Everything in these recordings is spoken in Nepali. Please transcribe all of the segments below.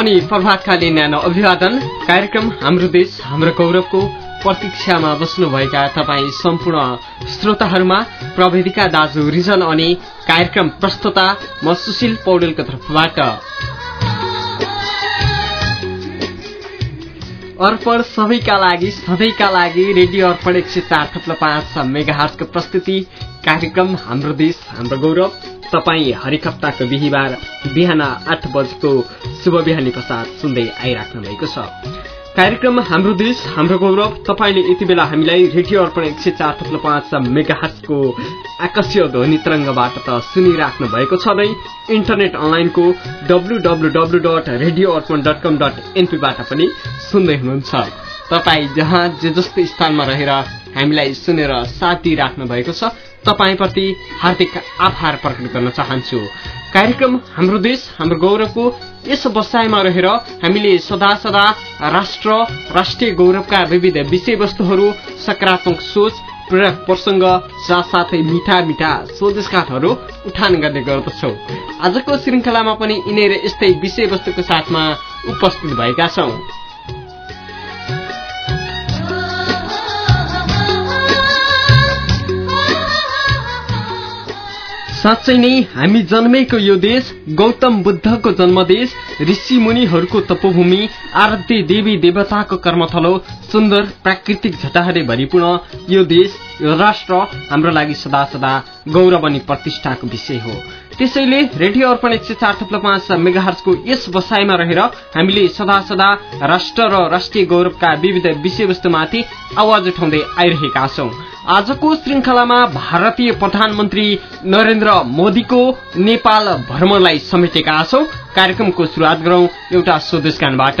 अनि प्रभातकाली न्यानो अभिवादन कार्यक्रम हाम्रो देश हाम्रो गौरवको प्रतीक्षामा बस्नुभएका तपाईँ सम्पूर्ण श्रोताहरूमा प्रविधिका दाजु रिजन अनि कार्यक्रम प्रस्तुता म सुशील पौडेलको तर्फबाट। अर्पण सबैका लागि सधैँका लागि रेडियो अर्पण एक सय चार थप्लो पाँच मेगाहार्सको प्रस्तुति कार्यक्रम हाम्रो देश हाम्रो गौरव तपाईँ हरेक हप्ताको बिहिबार बिहान आठ बजेको शुभ बिहानी प्रसाद सुन्दै आइराख्नु भएको छ। कार्यक्रम हाम्रो देश हाम्रो गौरव। तपाईँले यति बेला हामीलाई रेडियो अर्पण एक सय चार थप्लो पाँच मेगाहार्सको आकाशीय ध्वनि तरङ्गबाट त सुनिराख्नु भएको छ नै। इन्टरनेट अनलाइनको W W radio Arpan dot com dot एनपीबाट पनि सुन्दै हुनुहुन्छ। तपाईँ जहाँ जे जस्तो स्थानमा रहेर हामीलाई सुनेर साथ दिइराख्नु भएको छ। तपाईँप्रति हार्दिक आभार प्रकट गर्न चाहन्छु। कार्यक्रम हाम्रो देश हाम्रो गौरवको यस बसाइमा रहेर हामीले सदा सदा राष्ट्र राष्ट्रिय गौरवका विविध विषयवस्तुहरू सकारात्मक सोच प्रेरक प्रसंग साथसाथै मिठा मिठा सोधस्काटहरू उठान गर्ने गर्दछौ। आजको श्रृङ्खलामा पनि यिनीहरू यस्तै विषयवस्तुको साथमा उपस्थित भएका छौं। साँच्चै नै हामी जन्मेको यो देश गौतम बुद्धको जन्मदेश ऋषि मुनिहरूको तपोभूमि आराध्य देवी देवताको कर्मथलो सुन्दर प्राकृतिक झटाहरूले भरिपूर्ण यो देश राष्ट्र हाम्रो लागि सदा सदा गौरव अनि प्रतिष्ठाको विषय हो। त्यसैले रेडियो अर्पण एक सय चार थप्लो पाँच मेगाहरको यस बसाइमा रहेर हामीले सदा सदा राष्ट्र र राष्ट्रिय गौरवका विविध विषयवस्तुमाथि आवाज उठाउँदै आइरहेका छौं। आजको श्रृंखलामा भारतीय प्रधानमन्त्री नरेन्द्र मोदीको नेपाल भ्रमणलाई समेटेका छौं। कार्यक्रमको शुरूआत गरौं एउटा स्वदेशगानबाट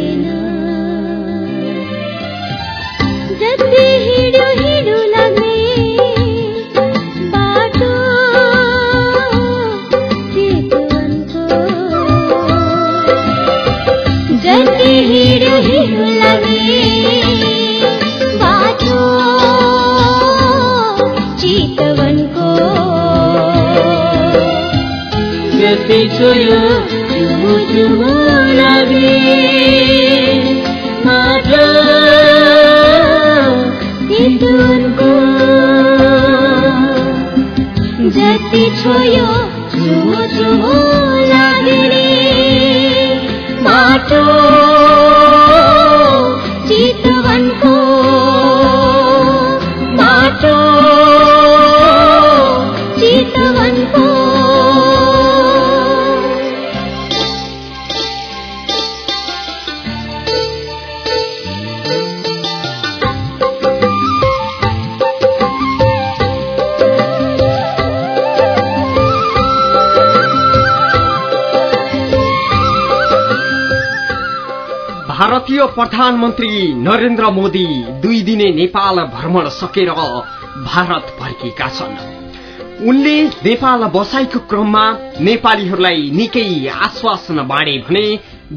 भारतीय प्रधानमन्त्री नरेन्द्र मोदी दुई दिने नेपाल भ्रमण सकेर भारत फर्किएका छन्। उनले नेपाल बसाईको क्रममा नेपालीहरूलाई निकै आश्वासन बाँडे भने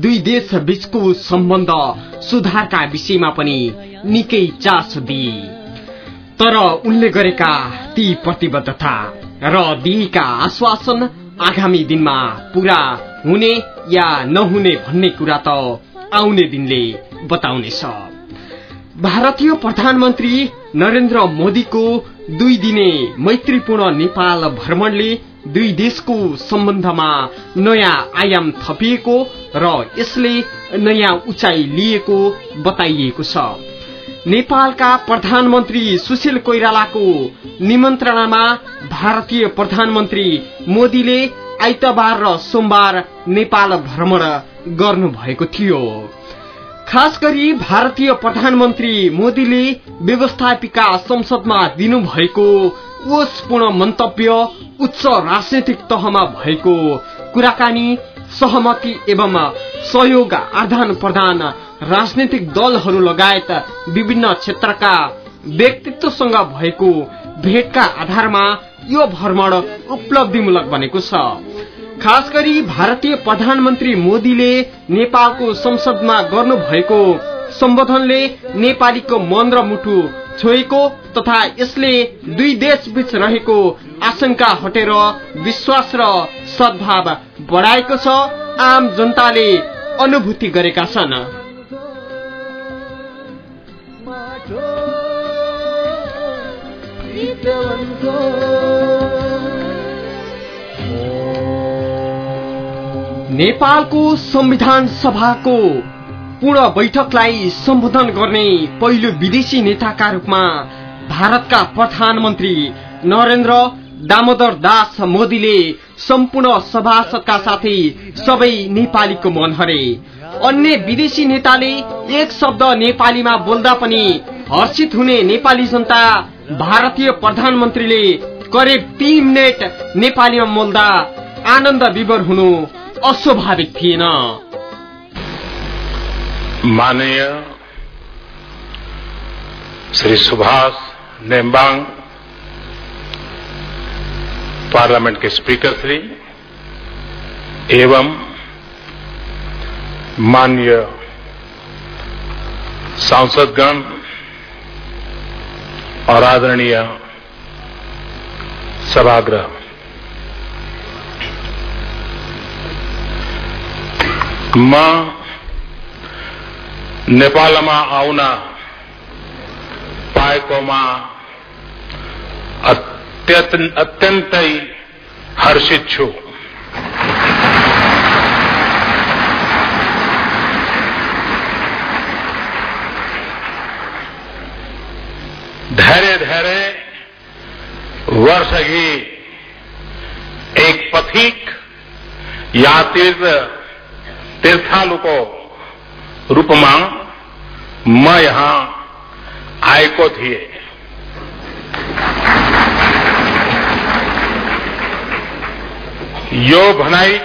दुई देश बीचको सम्बन्ध सुधारका विषयमा पनि निकै चासो दिए। तर उनले गरेका ती प्रतिबद्धता र दिएका आश्वासन आगामी दिनमा पूरा हुने या नहुने भन्ने कुरा त आउने दिनले बताउनेछ। भारतीय प्रधानमन्त्री नरेन्द्र मोदीको दुई दिने मैत्रीपूर्ण नेपाल भ्रमणले दुई देशको सम्बन्धमा नयाँ आयाम थपिएको र यसले नयाँ उचाइ लिएको बताइएको छ। नेपालका प्रधानमन्त्री सुशील कोइरालाको निमन्त्रणामा भारतीय प्रधानमन्त्री मोदीले आइतबार र सोमबार नेपाल भ्रमण गर्नुभएको थियो। खास गरी भारतीय प्रधानमन्त्री मोदीले व्यवस्थापिका संसदमा दिनुभएको ओसपूर्ण मन्तव्य उच्च राजनैतिक तहमा भएको कुराकानी सहमति एवं सहयोग आदान प्रदान राजनैतिक दलहरू लगायत विभिन्न क्षेत्रका व्यक्तित्वसँग भएको भेटका आधारमा यो भ्रमण उपलब्धिमूलक बनेको छ। खास गरी भारतीय प्रधानमन्त्री मोदीले नेपालको संसदमा गर्नुभएको सम्बोधनले नेपालीको मन र मुटु छोएको तथा यसले दुई देशबीच रहेको आशंका हटेर विश्वास र सद्भाव बढाएको छ आम जनताले अनुभूति गरेका छन् नेपालको संविधान सभाको पूर्ण बैठकलाई सम्बोधन गर्ने पहिलो विदेशी नेताका रूपमा भारतका प्रधानमन्त्री नरेन्द्र दामोदर दास मोदीले सम्पूर्ण सभासदका साथै सबै नेपालीको मन हरे। अन्य विदेशी नेताले एक शब्द नेपालीमा बोल्दा पनि हर्षित हुने नेपाली जनता भारतीय प्रधानमन्त्रीले करिब तीन मिनट नेपालीमा बोल्दा आनन्द विवर हुनु अस्वाभाविक थिएन। माननीय श्री सुभाष नेम्बांग, पार्लियामेंट के स्पीकर श्री, एवं माननीय सांसदगण और आदरणीय सभागृह। म नेपालमा आउन पाएकोमा अत्यन्त अत्यन्तै हर्षित छु। धेरै धेरै वर्ष अघि एक पथिक या तीर्थ तीर्थालुको रूपमा म यहाँ आएको थिएँ यो भनाई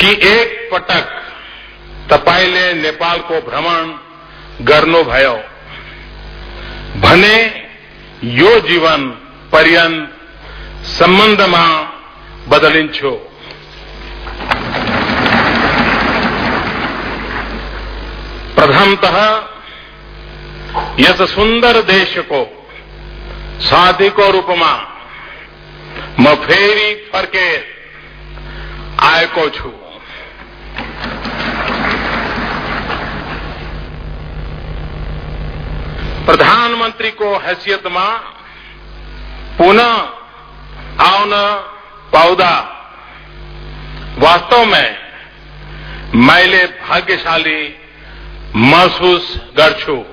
कि एक पटक तपाईँले नेपालको भ्रमण गर्नुभयो भने यो जीवन पर्यन्त सम्बन्धमा बदलिन्छु प्रथमतः यस सुन्दर देशको साथीको रूपमा म फेरि फर्केर आएको छु। प्रधानमन्त्रीको हैसियतमा पुनः आउन पाउँदा। वास्तव में मैले भाग्यशाली महसुस गर्छु।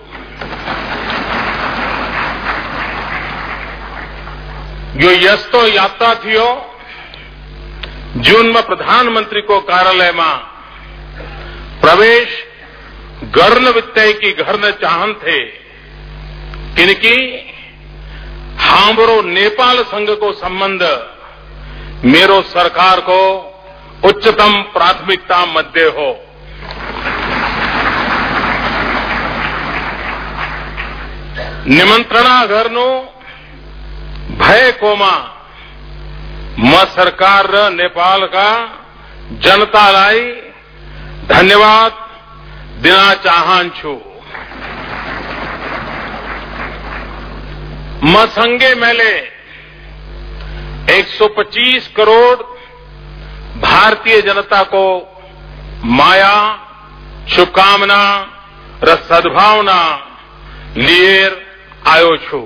यो यस्तो यात्रा थियो, जुनमा प्रधानमन्त्रीको कार्यालयमा प्रवेश गर्न बित्तिकै गर्न चाहन्थे। किनकि हाम्रो नेपालसँगको सम्बन्ध मेरो सरकारको उच्चतम प्राथमिकता मध्ये हो। निमन्त्रणा गर्नु भएकोमा म सरकार र नेपालका जनतालाई धन्यवाद दिन चाहन्छु। मसँगै मैले 125 करोड़ भारतीय जनताको माया शुभकामना र सद्भावना लिएर छु।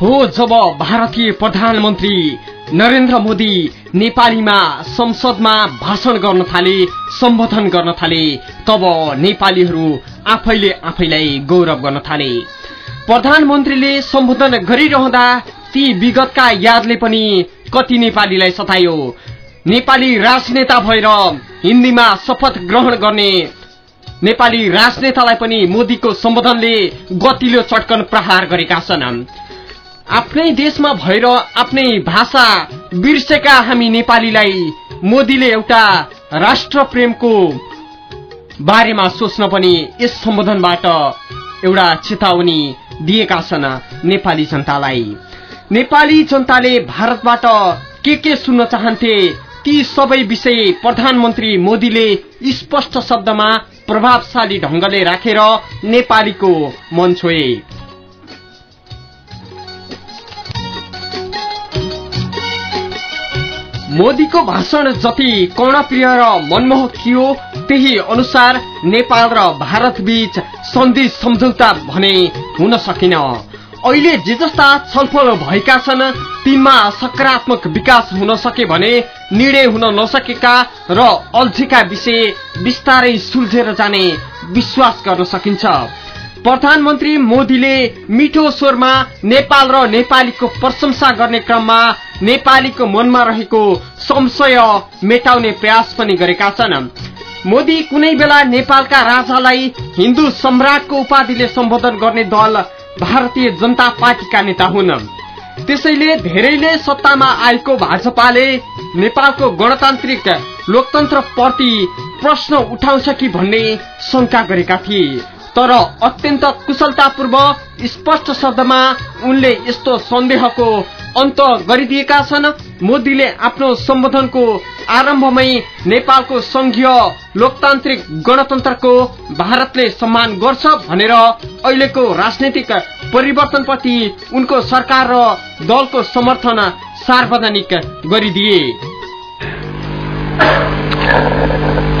हो जब भारतीय प्रधानमन्त्री नरेन्द्र मोदी नेपालीमा संसदमा भाषण गर्न थाले सम्बोधन गर्न थाले तब नेपालीहरू आफैले आफैलाई गौरव गर्न थाले। प्रधानमन्त्रीले सम्बोधन गरिरहँदा ती विगतका यादले पनि कति नेपालीलाई सतायो। नेपाली राजनेता भएर हिन्दीमा शपथ ग्रहण गर्ने नेपाली राजनेतालाई पनि मोदीको सम्बोधनले गतिलो चटकन प्रहार गरेका छन्। आफ्नै देशमा भएर आफ्नै भाषा बिर्सेका हामी नेपालीलाई मोदीले एउटा राष्ट्र प्रेमको बारेमा सोच्न पनि यस सम्बोधनबाट एउटा चेतावनी दिएका छन् नेपाली जनतालाई। नेपाली जनताले भारतबाट के के सुन्न चाहन्थे ती सबै विषय प्रधानमन्त्री मोदीले स्पष्ट शब्दमा प्रभावशाली ढंगले राखेर नेपालीको मन छोए। मोदीको भाषण जति कर्णप्रिय र मनमोहक थियो त्यही अनुसार नेपाल र भारत बीच सन्धि सम्झौता भने हुन सकिन। अहिले जे जस्ता छलफल भएका छन् तिनमा सकारात्मक विकास हुन सके भने निर्णय हुन नसकेका र अल्झेका विषय विस्तारै सुल्झेर जाने विश्वास गर्न सकिन्छ। प्रधानमन्त्री मोदीले मिठो स्वरमा नेपाल र नेपालीको प्रशंसा गर्ने क्रममा नेपालीको मनमा रहेको संशय मेटाउने प्रयास पनि गरेका छन्। मोदी कुनै बेला नेपालका राजालाई हिन्दू सम्राटको उपाधिले सम्बोधन गर्ने दल भारतीय जनता पार्टीका नेता हुन्। त्यसैले धेरैले सत्तामा आएको भाजपाले नेपालको गणतान्त्रिक लोकतन्त्रप्रति प्रश्न उठाउँछ कि भन्ने शंका गरेका थिए। तर अत्यन्त कुशलतापूर्व स्पष्ट शब्दमा उनले यस्तो सन्देहको अन्त गरिदिएका छन्। मोदीले आफ्नो सम्बोधनको आरम्भमै नेपालको संघीय लोकतान्त्रिक गणतन्त्रको भारतले सम्मान गर्छ भनेर अहिलेको राजनैतिक परिवर्तनप्रति उनको सरकार र दलको समर्थन सार्वजनिक गरिदिए।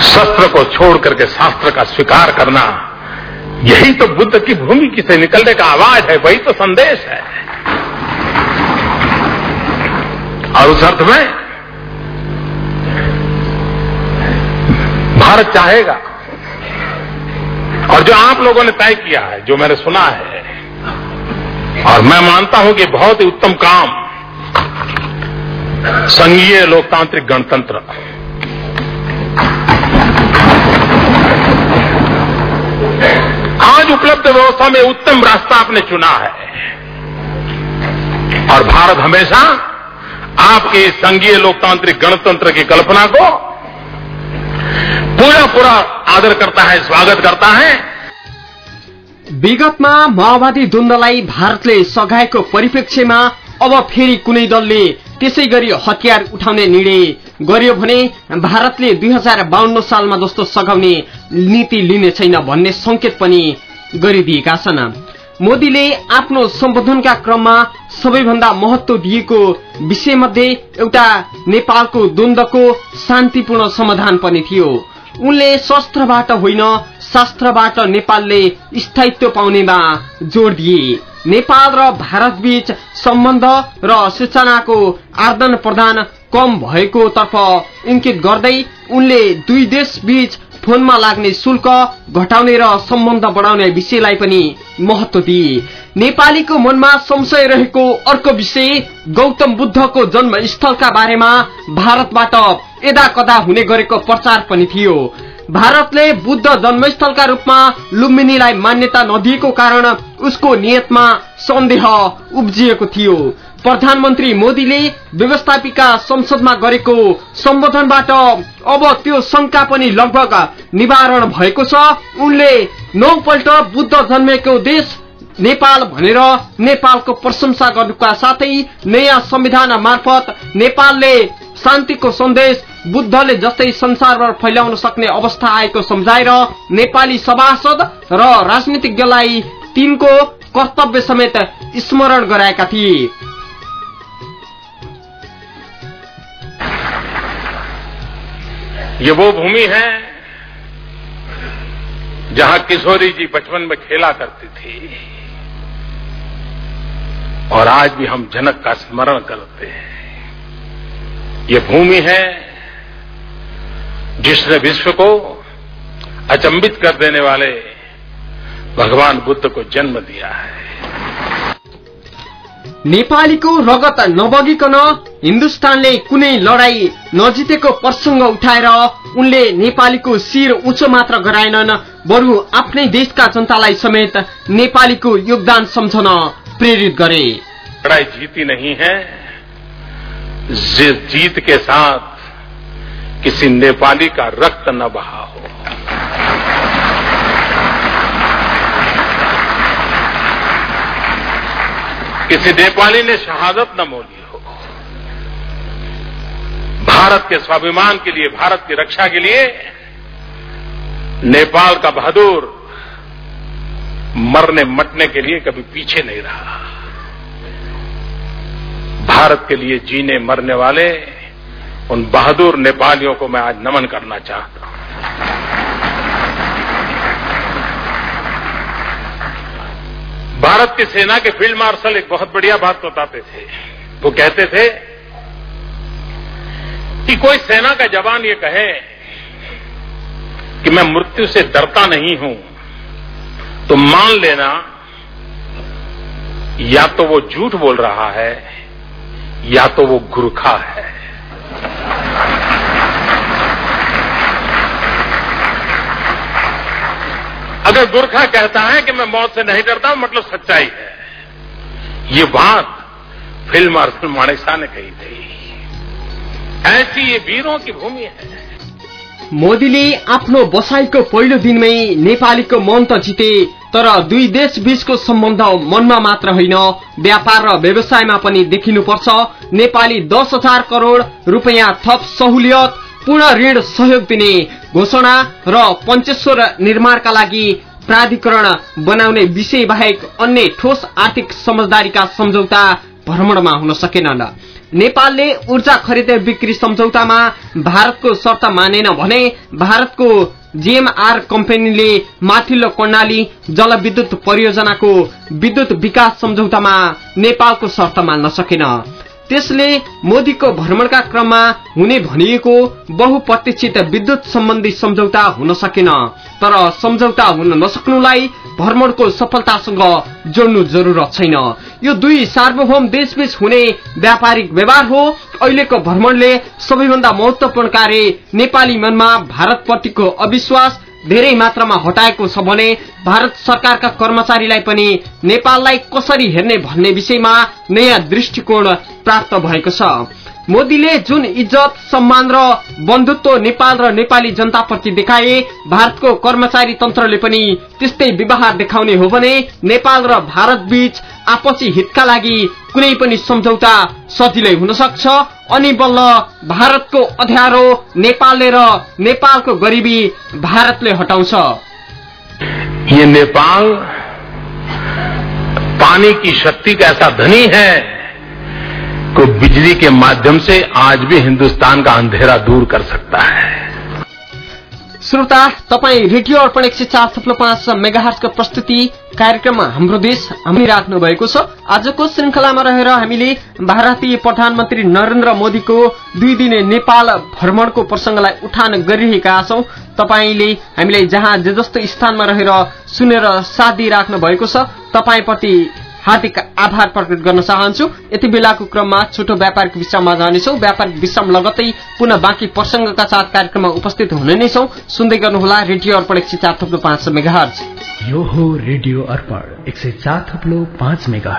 शस्त्र को छोड़ करके शास्त्र का स्वीकार करना, यही तो बुद्ध की भूमि की से निकलने का आवाज़ है, वही तो संदेश है। और उस अर्थ में, भारत चाहेगा। और जो आप लोगों ने तय किया है, जो मैंने सुना है और मैं मानता हूँ कि बहुत ही उत्तम काम संघीय लोकतांत्रिक गणतंत्र। आज उपलब्ध व्यवस्था में उत्तम रास्ता आपने चुना है। और भारत हमेशा आपके संघीय लोकतांत्रिक गणतंत्र की कल्पना को पूरा पूरा आदर करता है, स्वागत करता है। विगतमा माओवादी द्वन्दलाई भारतले सघाएको परिप्रेक्ष्यमा अब फेरि कुनै दलले त्यसै गरी हतियार उठाउने निर्णय गर्यो भने भारतले दुई हजार बाहन्न सालमा जस्तो सघाउने नीति लिने छैन भन्ने संकेत पनि गरिदिएका छन्। मोदीले आफ्नो सम्बोधनका क्रममा सबैभन्दा महत्व दिएको विषयमध्ये एउटा नेपालको द्वन्दको शान्तिपूर्ण समाधान पनि थियो। उनले शस्त्रबाट होइन शास्त्रबाट नेपालले स्थायित्व पाउनेमा जोड़ दिए। नेपाल र भारत बीच सम्बन्ध र सूचनाको आदान प्रदान कम भएको तर्फ इंकित गर्दै उनले दुई देश बीच फोनमा लाग्ने शुल्क घटाउने र सम्बन्ध बढ़ाउने विषयलाई पनि महत्व दिए। नेपालीको मनमा संशय रहेको अर्को विषय गौतम बुद्धको जन्मस्थलका बारेमा भारतबाट यदा कदा हुने गरेको प्रचार पनि थियो। भारतले बुद्ध जन्मस्थलका रूपमा लुम्बिनीलाई मान्यता नदिएको कारण उसको नियतमा सन्देह उब्जिएको थियो। प्रधानमन्त्री मोदीले व्यवस्थापिका संसदमा गरेको सम्बोधनबाट अब त्यो शंका पनि लगभग निवारण भएको छ। उनले नौपल्ट बुद्ध जन्मेको देश नेपाल भनेर नेपालको प्रशंसा गर्नुका साथै नयाँ संविधान मार्फत नेपालले शान्तिको सन्देश बुद्धले जस्तै संसारभर फैलाउन सक्ने अवस्था आएको सम्झाएर नेपाली सभासद र राजनीतिज्ञलाई तिनको कर्तव्य समेत स्मरण गराएका थिए। ये वो भूमि है जहाँ किशोरी जी बचपन में खेला करती थी और आज भी हम जनक का स्मरण करते हैं। ये भूमि है जिसने विश्व को अचंबित कर देने वाले भगवान बुद्ध को जन्म दिया है। नेपालीको रगत नबगिकन हिन्दुस्तानले कुनै लडाई नजितेको प्रसंग उठाएर उनले नेपालीको शिर उच्च मात्र गराएनन्। बरु आफ्नै देशका जनतालाई समेत नेपालीको योगदान सम्झन प्रेरित गरे। लड़ाई जीती नहीं है जीत के साथ किसी नेपाली का रक्त न बहा हो। किसी नेपाली ने शहादत न मोली हो। भारत के स्वाभिमान के लिए, भारत की रक्षा के लिए नेपाल का बहादुर मरने मटने के लिए कभी पीछे नहीं रहा। भारत के लिए जीने मरने वाले उन बहादुर नेपालियों को मैं आज नमन करना चाहता हूँ। भारत की सेना के फ़ील्ड मार्शल एक बहुत बढ़िया बात बताते थे। वो कहते थे कि कोई सेना का जवान ये कहे कि मैं मृत्यु से डरता नहीं हूँ तो मान लेना, या तो वो झूठ बोल रहा है, या तो वो गुरखा है। अगर गुरखा कहता है कि मैं मौत से नहीं डरता मतलब सच्चाई है। ये बात फिल्म मार्शल माणिक शाह ने कही थी। ऐसी ये वीरों की भूमि है। मोदीले आफ्नो बसाईको पहिलो दिनमै नेपालीको मन त जिते तर दुई देश बीचको सम्बन्ध मनमा मात्र होइन। व्यापार र व्यवसायमा पनि देखिनुपर्छ। नेपाली दस हजार करोड़ रूपियाँ थप सहुलियत पूर्ण ऋण सहयोग दिने घोषणा र पञ्चेश्वर निर्माणका लागि प्राधिकरण बनाउने विषय बाहेक अन्य ठोस आर्थिक समझदारीका सम्झौता भ्रमणमा हुन सकेनन्। नेपालले ऊर्जा खरिद बिक्री सम्झौतामा भारतको शर्त मानेन भने भारतको जीएमआर कम्पनीले माथिल्लो कर्णाली जलविद्युत परियोजनाको विद्युत विकास सम्झौतामा नेपालको शर्त मान्न सकेन। त्यसले मोदीको भ्रमणका क्रममा हुने भनिएको बहुप्रतीक्षित विद्युत सम्बन्धी सम्झौता हुन सकेन। तर सम्झौता हुन नसक्नुलाई भ्रमणको सफलतासँग जोड्नु जरुरत छैन। यो दुई सार्वभौम देशबीच हुने व्यापारिक व्यवहार हो। अहिलेको भ्रमणले सबैभन्दा महत्वपूर्ण कार्य नेपाली मनमा भारतप्रतिको अविश्वास धेरै मात्रामा हटाएको छ भने भारत सरकारका कर्मचारीलाई पनि नेपाललाई कसरी हेर्ने भन्ने विषयमा नयाँ दृष्टिकोण प्राप्त भएको छ। मोदीले जुन इज्जत सम्मान र बन्धुत्व नेपाल र नेपाली जनताप्रति देखाए भारतको कर्मचारी तन्त्रले पनि त्यस्तै व्यवहार देखाउने हो भने नेपाल र भारत बीच आपसी हितका लागि कुनै पनि सम्झौता सजिलै हुन सक्छ। अनि बल्ल भारतको अध्यारो नेपालले र नेपालको गरिबी भारतले हटाउँछ। नेपाल पानी की शक्ति का धनी है। को बिजली के माध्यम से आज भी हिंदुस्तान का अंधेरा दूर कर सकता है। श्रोता तपाईँ रेडियो अर्पण एक सय चार थप्लो पाँच मेगाहरको प्रस्तुति कार्यक्रममा हाम्रो देश हामी राख्नु भएको छ। आजको श्रृंखलामा रहेर हामीले भारतीय प्रधानमन्त्री नरेन्द्र मोदीको दुई दिने नेपाल भ्रमणको प्रसंगलाई उठान गरिरहेका छौं। तपाईँले हामीलाई जहाँ जे जस्तो स्थानमा रहेर सुनेर साथ दिइराख्नु भएको छ तपाईँप्रति हार्दिक आभार प्रकट गर्न चाहन्छु। यति बेलाको क्रममा छोटो व्यापारिक विश्राममा जानेछौ। व्यापारिक विश्राम लगत्तै पुनः बाँकी प्रसंगका साथ कार्यक्रममा उपस्थित हुने नै छौ। सुन्दै गर्नुहोला रेडियो अर्पण एक सय चार थप्लो पाँच मेगा यो हो रेडियो अर्पण एक सय चार थप्लो पाँच मेगा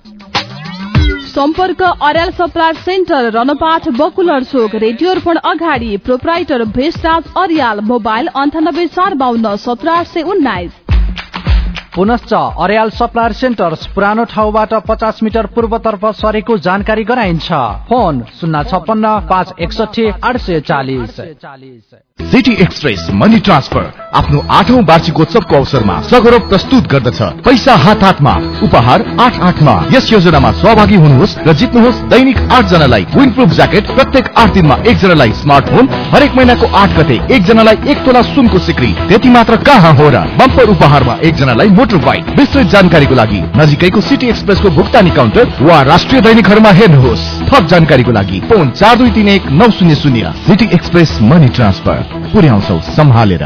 सम्पर्क अर्याल सप्लायर सेन्टर रनपाठ बकुलर चोक रेडियो अर्पण अगाडि प्रोपराइटर भेषराज अर्याल मोबाइल अन्ठानब्बे चार बाहन्न सत्र आठ सय उन्नाइस। पुनश्च अर्याल सप्लायर सेन्टर्स पुरानो ठाउँबाट पचास मिटर पूर्वतर्फ सरेको जानकारी गराइन्छ। फोन शून्य छपन्न पाँच एकसठी आठ सय चालिस। सिटी एक्सप्रेस मनी ट्रान्सफर आफ्नो आठौं वार्षिकोत्सवको अवसरमा सगौरव प्रस्तुत गर्दछ। पैसा हात हातमा उपहार आठ आठमा। यस योजनामा सहभागी हुनुहोस् र जित्नुहोस् दैनिक आठ जनालाई विन्ड प्रुफ ज्याकेट प्रत्येक आठ दिनमा एकजनालाई स्मार्टफोन हरेक महिनाको आठ गते एकजनालाई एक तोला सुनको सिक्री। त्यति मात्र कहाँ हो र बम्पर उपहारमा एकजनालाई मोटर बाइक विस्तृत जानकारीको लागि नजिकैको सिटी एक्सप्रेसको भुक्तानी काउन्टर वा राष्ट्रिय दैनिकहरूमा हेर्नुहोस्। थप जानकारीको लागि फोन चार दुई तिन एक नौ शून्य शून्य। City express money transfer. पुर्याउँछौ सम्हालेर।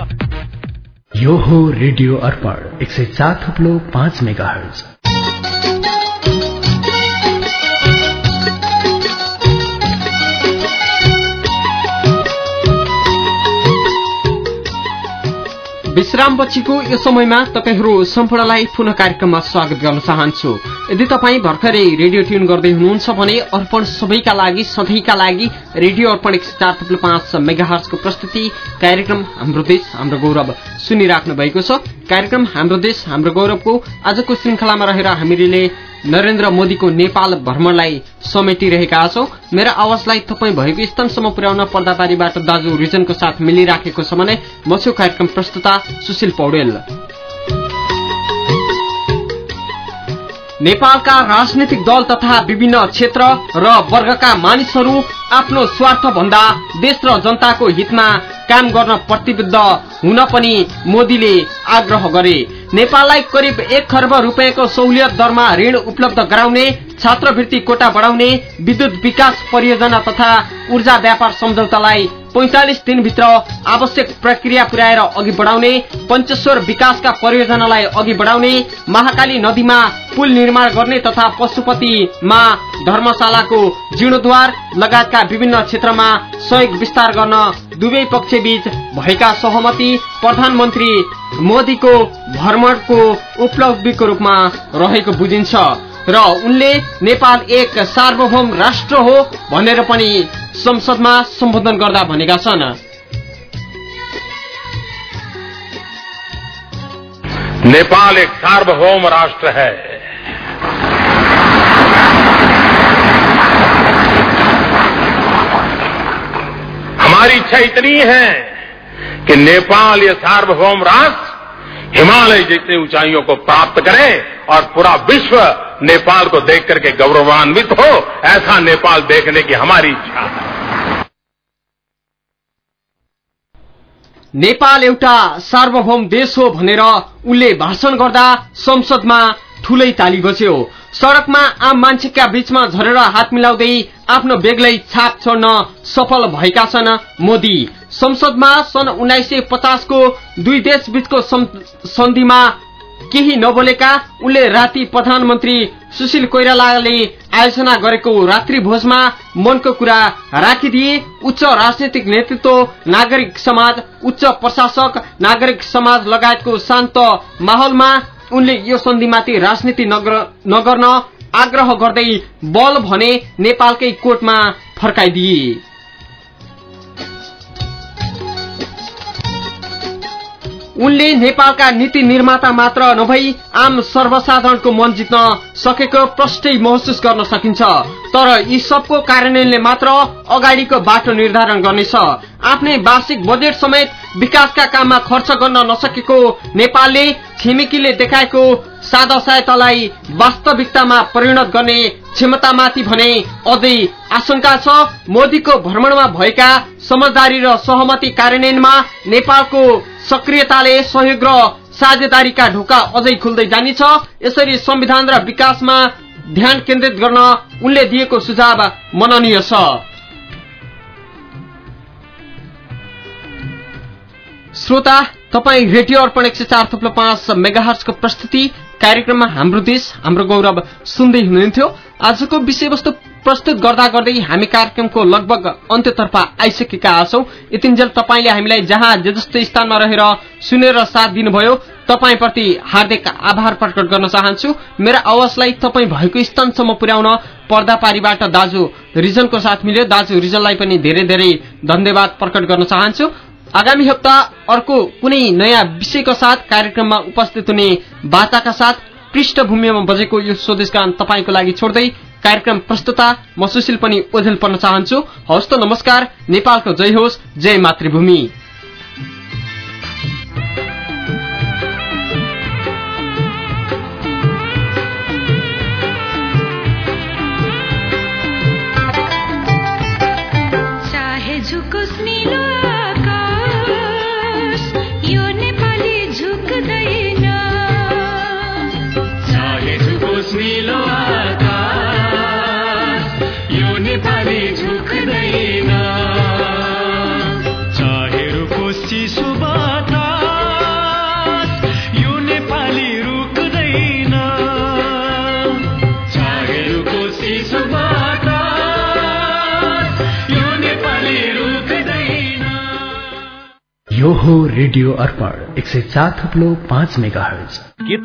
यो हो रेडियो अर्पण एक सय चार थुप्लो पाँच मेगा हर्ज विश्राम पछिको यो समयमा तपाईँहरू सम्पूर्णलाई पुनः कार्यक्रममा स्वागत गर्न चाहन्छु। यदि तपाईँ भर्खरै रेडियो ट्युन गर्दै हुनुहुन्छ भने अर्पण सबैका लागि सधैँका लागि रेडियो अर्पण एक सय चार थुप्रो पाँच मेगाहर्सको प्रस्तुति। कार्यक्रम हाम्रो देश हाम्रो गौरव सुनिराख्नु भएको छ। कार्यक्रम हाम्रो देश हाम्रो गौरवको आजको श्रृङ्खलामा रहेर हामीले नरेन्द्र मोदीको नेपाल भ्रमणलाई समेटिरहेका छौं। मेरा आवाजलाई तपाईँ भएको स्थानसम्म पुर्याउन पर्दाबारीबाट दाजु रिजनको साथ मिलिराखेको छ भने म छु कार्यक्रम प्रस्तुता सुशील पौडेल। नेपालका राजनैतिक दल तथा विभिन्न क्षेत्र र वर्गका मानिसहरू आफ्नो स्वार्थ भन्दा देश र जनताको हितमा काम गर्न प्रतिबद्ध हुन पनि मोदीले आग्रह गरे। नेपाललाई करिब एक खर्ब रुपियाँको सहुलियत दरमा ऋण उपलब्ध गराउने छात्रवृत्ति कोटा बढाउने विद्युत विकास परियोजना तथा ऊर्जा व्यापार सम्झौतालाई पैंतालिस दिनभित्र आवश्यक प्रक्रिया पुर्याएर अघि बढाउने पञ्चेश्वर विकासका परियोजनालाई अघि बढाउने महाकाली नदीमा पुल निर्माण गर्ने तथा पशुपतिमा धर्मशालाको जीर्णोद्वार लगायतका विभिन्न क्षेत्रमा सहयोग विस्तार गर्न दुवै पक्षबीच भएका सहमति प्रधानमन्त्री मोदीको भ्रमणको उपलब्धिको रूपमा रहेको बुझिन्छ। र उनले नेपाल एक सार्वभौम राष्ट्र हो भनेर पनि संसदमा सम्बोधन गर्दा भनेका छन्। नेपाल एक सार्वभौम राष्ट्र है। हमारी इच्छा इतनी है कि नेपाल ये सार्वभौम राष्ट्र हिमालय जैसी ऊंचाइयों को प्राप्त करे और पूरा विश्व नेपाल को देख करके गौरवान्वित हो ऐसा नेपाल देखने की हमारी इच्छा है। नेपाल एउटा सार्वभौम देश हो भनेर उनले भाषण गर्दा संसदमा ठूलै ताली बज्यो। सड़कमा आम मान्छेका बीचमा झरेर हात मिलाउँदै आफ्नो बेग्लै छाप छोड्न सफल भएका छन् मोदी। संसदमा सन् उन्नाइस सय पचासको दुई देश बीचको सन्धिमा केही नबोलेका उनले राति प्रधानमन्त्री सुशील कोइरालाले आयोजना गरेको रात्रि भोजमा मनको कुरा राखिदिए उच्च राजनैतिक नेतृत्व नागरिक समाज उच्च प्रशासक नागरिक समाज लगायतको शान्त माहौलमा उनले यो सन्धिमाथि राजनीति नगर्न आग्रह गर्दै बल भने नेपालकै कोर्टमा फर्काइदिए। उनले नेपालका नीति निर्माता मात्र नभई आम सर्वसाधारणको मन जित्न सकेको प्रष्टै महसुस गर्न सकिन्छ। तर यी सबको कार्यान्वयनले मात्र अगाडिको बाटो निर्धारण गर्नेछ। आफ्नै वार्षिक बजेट समेत विकासका काममा खर्च गर्न नसकेको नेपालले छिमेकीले देखाएको सादा सहायतालाई वास्तविकतामा परिणत गर्ने क्षमतामाथि भने अझै आशंका छ। मोदीको भ्रमणमा भएका समझदारी र सहमति कार्यान्वयनमा नेपालको सक्रियताले सहयोग र साझेदारीका ढोका अझै खुल्दै जानेछ। यसरी संविधान र विकासमा ध्यान केन्द्रित गर्न उनले दिएको सुझाव मननीय छ। श्रोता तपाईँ रेडियो अर्पण एक सय चार थुप्रो पाँच मेगाहर्सको प्रस्तुति कार्यक्रममा हाम्रो देश हाम्रो गौरव सुन्दै हुनुहुन्थ्यो। आजको विषयवस्तु प्रस्तुत गर्दा गर्दै हामी कार्यक्रमको लगभग अन्त्यतर्फ आइसकेका छौं। यतिन्जेल तपाईँले हामीलाई जहाँ जे जस्तो स्थानमा रहेर सुनेर साथ दिनुभयो तपाईँप्रति हार्दिक आभार प्रकट गर्न चाहन्छु। मेरा आवाजलाई तपाईँ भएको स्थानसम्म पुर्याउन पर्दापारीबाट दाजु रिजनको साथ मिल्यो। दाजु रिजनलाई पनि धेरै धेरै धन्यवाद प्रकट गर्न चाहन्छु। आगामी हप्ता अर्को कुनै नयाँ विषयको साथ कार्यक्रममा उपस्थित हुने वार्ताका साथ पृष्ठभूमिमा बजेको यो स्वदेश गान तपाईँको लागि छोड्दै कार्यक्रम प्रस्तुता म सुशील पनि ओझेल पर्न चाहन्छु। हवस् त नमस्कार नेपालको जय होस् जय मातृभूमि। हो रेडियो अर्पण एक सौ चार थुप्लो पाँच मेगा हर्ज के